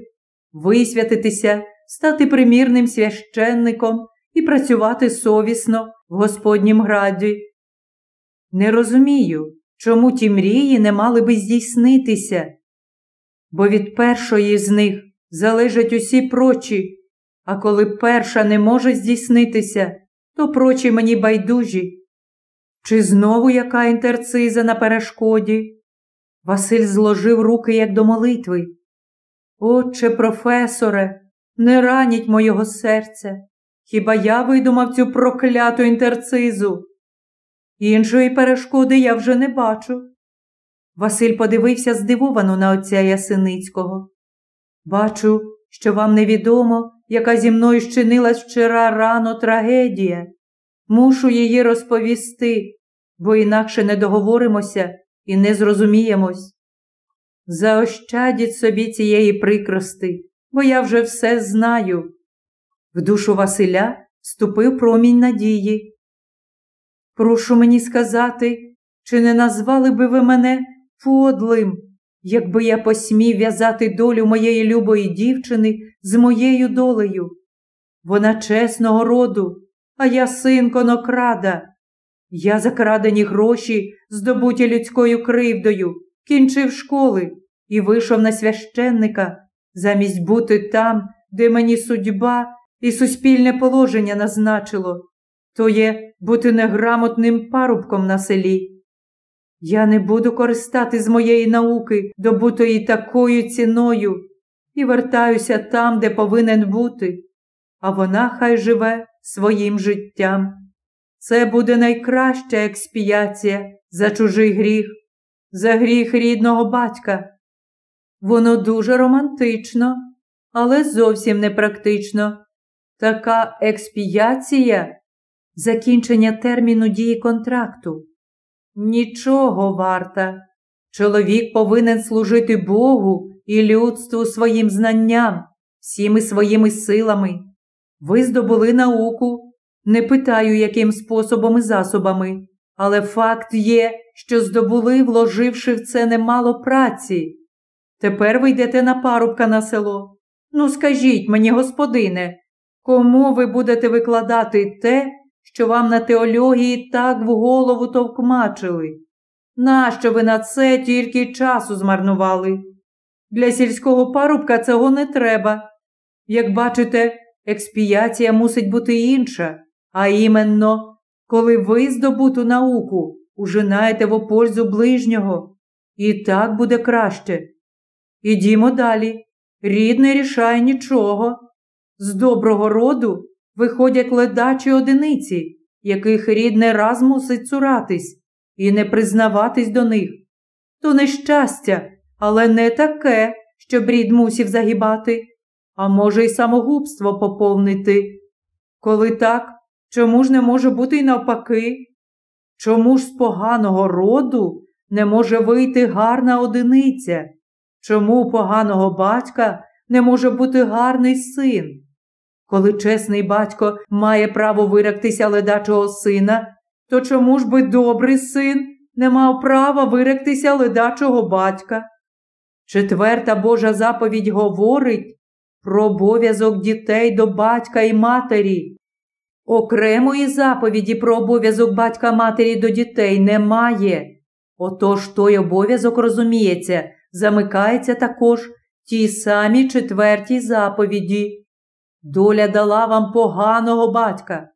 висвятитися, стати примірним священником і працювати совісно в Господнім граді. Не розумію, чому ті мрії не мали би здійснитися, бо від першої з них залежать усі прочі, а коли перша не може здійснитися, то прочі мені байдужі. Чи знову яка інтерциза на перешкоді? Василь зложив руки, як до молитви. Отче, професоре, не раніть моєго серця. Хіба я видумав цю прокляту інтерцизу? Іншої перешкоди я вже не бачу. Василь подивився здивовано на отця Ясиницького. Бачу, що вам невідомо, яка зі мною щинилась вчора рано трагедія. Мушу її розповісти, бо інакше не договоримося і не зрозуміємось. Заощадіть собі цієї прикрости, бо я вже все знаю. В душу Василя вступив промінь надії. Прошу мені сказати, чи не назвали би ви мене подлим, якби я посмів в'язати долю моєї любої дівчини з моєю долею? Вона чесного роду, а я син конокрада. Я за крадені гроші, здобуті людською кривдою, кінчив школи і вийшов на священника, замість бути там, де мені судьба і суспільне положення назначило, то є бути неграмотним парубком на селі. Я не буду користати з моєї науки, добутої такою ціною, і вертаюся там, де повинен бути, а вона хай живе своїм життям. Це буде найкраща експіяція за чужий гріх, за гріх рідного батька. Воно дуже романтично, але зовсім не практично. Така експіяція закінчення терміну дії контракту. Нічого варта. Чоловік повинен служити Богу і людству своїм знанням, всіми своїми силами. Ви здобули науку, не питаю, яким способом і засобами, але факт є, що здобули, вложивши в це немало праці. Тепер ви йдете на парубка на село. Ну, скажіть мені, господине, кому ви будете викладати те, що вам на теології так в голову товкмачили? Нащо ви на це тільки часу змарнували? Для сільського парубка цього не треба. Як бачите, експіяція мусить бути інша, а іменно, коли ви здобуту науку ужинаєте в опользу ближнього, і так буде краще. Ідімо далі. Рід не рішає нічого. З доброго роду виходять ледачі одиниці, яких рід не раз мусить цуратись і не признаватись до них. То нещастя, але не таке, щоб рід мусів загибати, а може, й самогубство поповнити. Коли так, чому ж не може бути й навпаки? Чому ж з поганого роду не може вийти гарна одиниця? Чому у поганого батька не може бути гарний син? Коли чесний батько має право виректися ледачого сина, то чому ж би добрий син не мав права виректися ледачого батька? Четверта Божа заповідь говорить про обов'язок дітей до батька і матері. Окремої заповіді про обов'язок батька матері до дітей немає. Отож той обов'язок розуміється, замикається також ті самі четвертій заповіді. Доля дала вам поганого батька.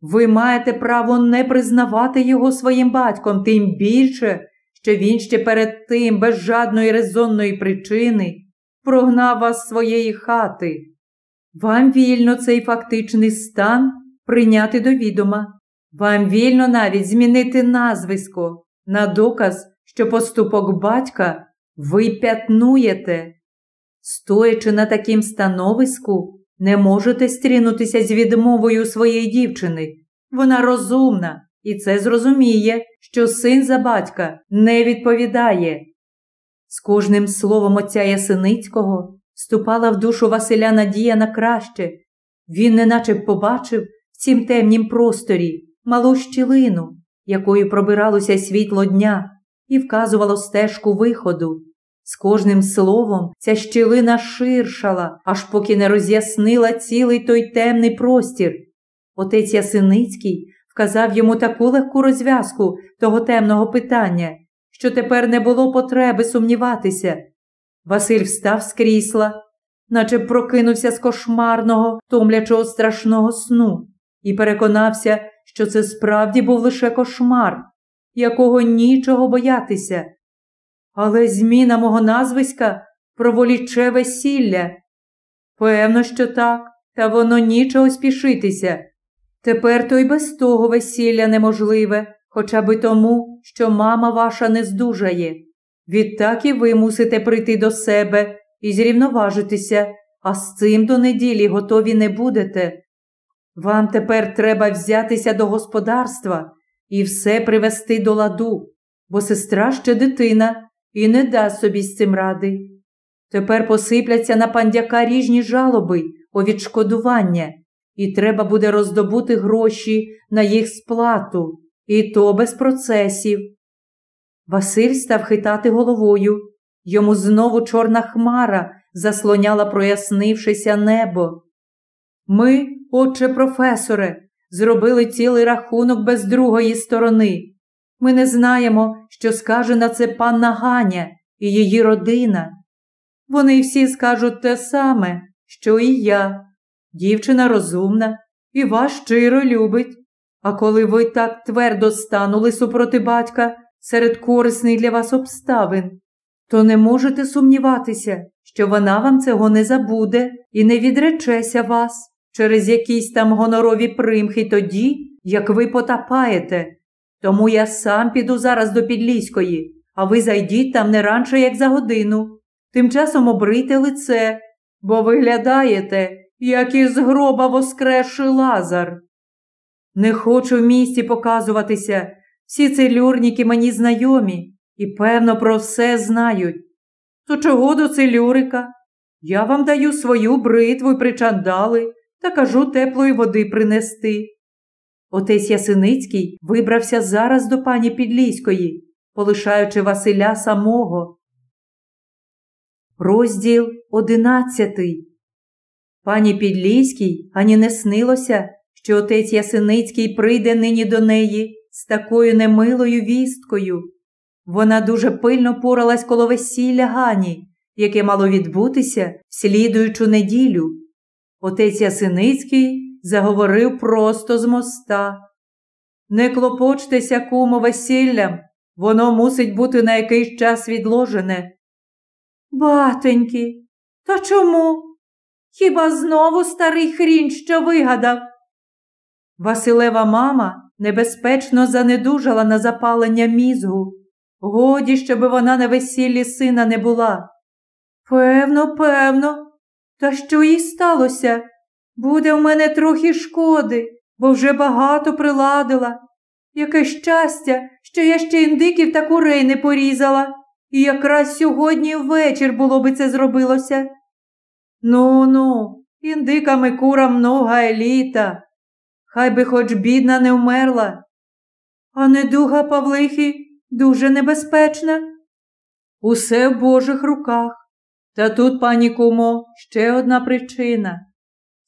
Ви маєте право не признавати його своїм батьком, тим більше, що він ще перед тим без жадної резонної причини прогнав вас з своєї хати. Вам вільно цей фактичний стан прийняти до відома. Вам вільно навіть змінити назвисько на доказ, що поступок батька ви п'ятнуєте. Стоячи на таким становиску, не можете стрінутися з відмовою своєї дівчини. Вона розумна і це зрозуміє, що син за батька не відповідає. З кожним словом отця Ясиницького ступала в душу Василя надія на краще. Він неначе побачив в цім темнім просторі малу щілину, якою пробиралося світло дня, і вказувало стежку виходу. З кожним словом ця щілина ширшала, аж поки не роз'яснила цілий той темний простір. Отець Ясиницький вказав йому таку легку розв'язку того темного питання, що тепер не було потреби сумніватися. Василь встав з крісла, наче прокинувся з кошмарного, томлячого страшного сну, і переконався, що це справді був лише кошмар, якого нічого боятися. Але зміна мого назвиська проволіче весілля. Певно, що так, та воно нічого спішитися. Тепер то й без того весілля неможливе, хоча би тому, що мама ваша не здужає. Відтак і ви мусите прийти до себе і зрівноважитися, а з цим до неділі готові не будете. Вам тепер треба взятися до господарства і все привести до ладу, бо сестра ще дитина і не дасть собі з цим ради. Тепер посипляться на пандяка ріжні жалоби о відшкодування, і треба буде роздобути гроші на їх сплату, і то без процесів. Василь став хитати головою. Йому знову чорна хмара заслоняла прояснившися небо. Ми, отче професоре, зробили цілий рахунок без другої сторони. Ми не знаємо, що скаже на це панна Ганя і її родина. Вони всі скажуть те саме, що і я. Дівчина розумна і вас щиро любить. А коли ви так твердо станули супроти батька серед корисних для вас обставин, то не можете сумніватися, що вона вам цього не забуде і не відречеся вас через якісь там гонорові примхи тоді, як ви потапаєте. Тому я сам піду зараз до Підліської, а ви зайдіть там не раніше, як за годину. Тим часом обрийте лице, бо виглядаєте, як із гроба воскресший лазар. Не хочу в місті показуватися. Всі ці люрніки мені знайомі і, певно, про все знають. То чого до целюрика? Я вам даю свою бритву й причандали та кажу теплої води принести. Отець Ясиницький вибрався зараз до пані Підліської, полишаючи Василя самого. Розділ одинадцятий. Пані Підліській ані не снилося, що отець Ясиницький прийде нині до неї з такою немилою вісткою. Вона дуже пильно поралась коло весілля Гані, яке мало відбутися в слідуючу неділю. Отець Ясиницький заговорив просто з моста. Не клопочтеся, кумо, весіллям, воно мусить бути на якийсь час відложене. Батеньки, та чому? Хіба знову старий хрінь що вигадав? Василева мама небезпечно занедужала на запалення мізгу. Годі, щоб вона на весіллі сина не була. Певно, певно, та що їй сталося? Буде в мене трохи шкоди, бо вже багато приладила. Яке щастя, що я ще індиків та курей не порізала, і якраз сьогодні ввечір було би це зробилося. Ну ну, індиками курам нога еліта. Хай би хоч бідна не вмерла. А недуга Павлихи дуже небезпечна. Усе в Божих руках. Та тут, пані кумо, ще одна причина.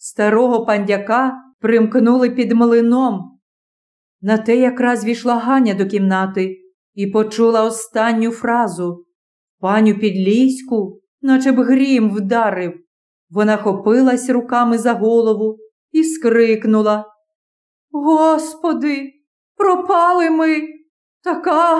Старого пандяка примкнули під млином. На те якраз війшла Ганя до кімнати і почула останню фразу Паню Підліську наче б грім вдарив. Вона хопилась руками за голову і скрикнула. Господи, пропали ми! Така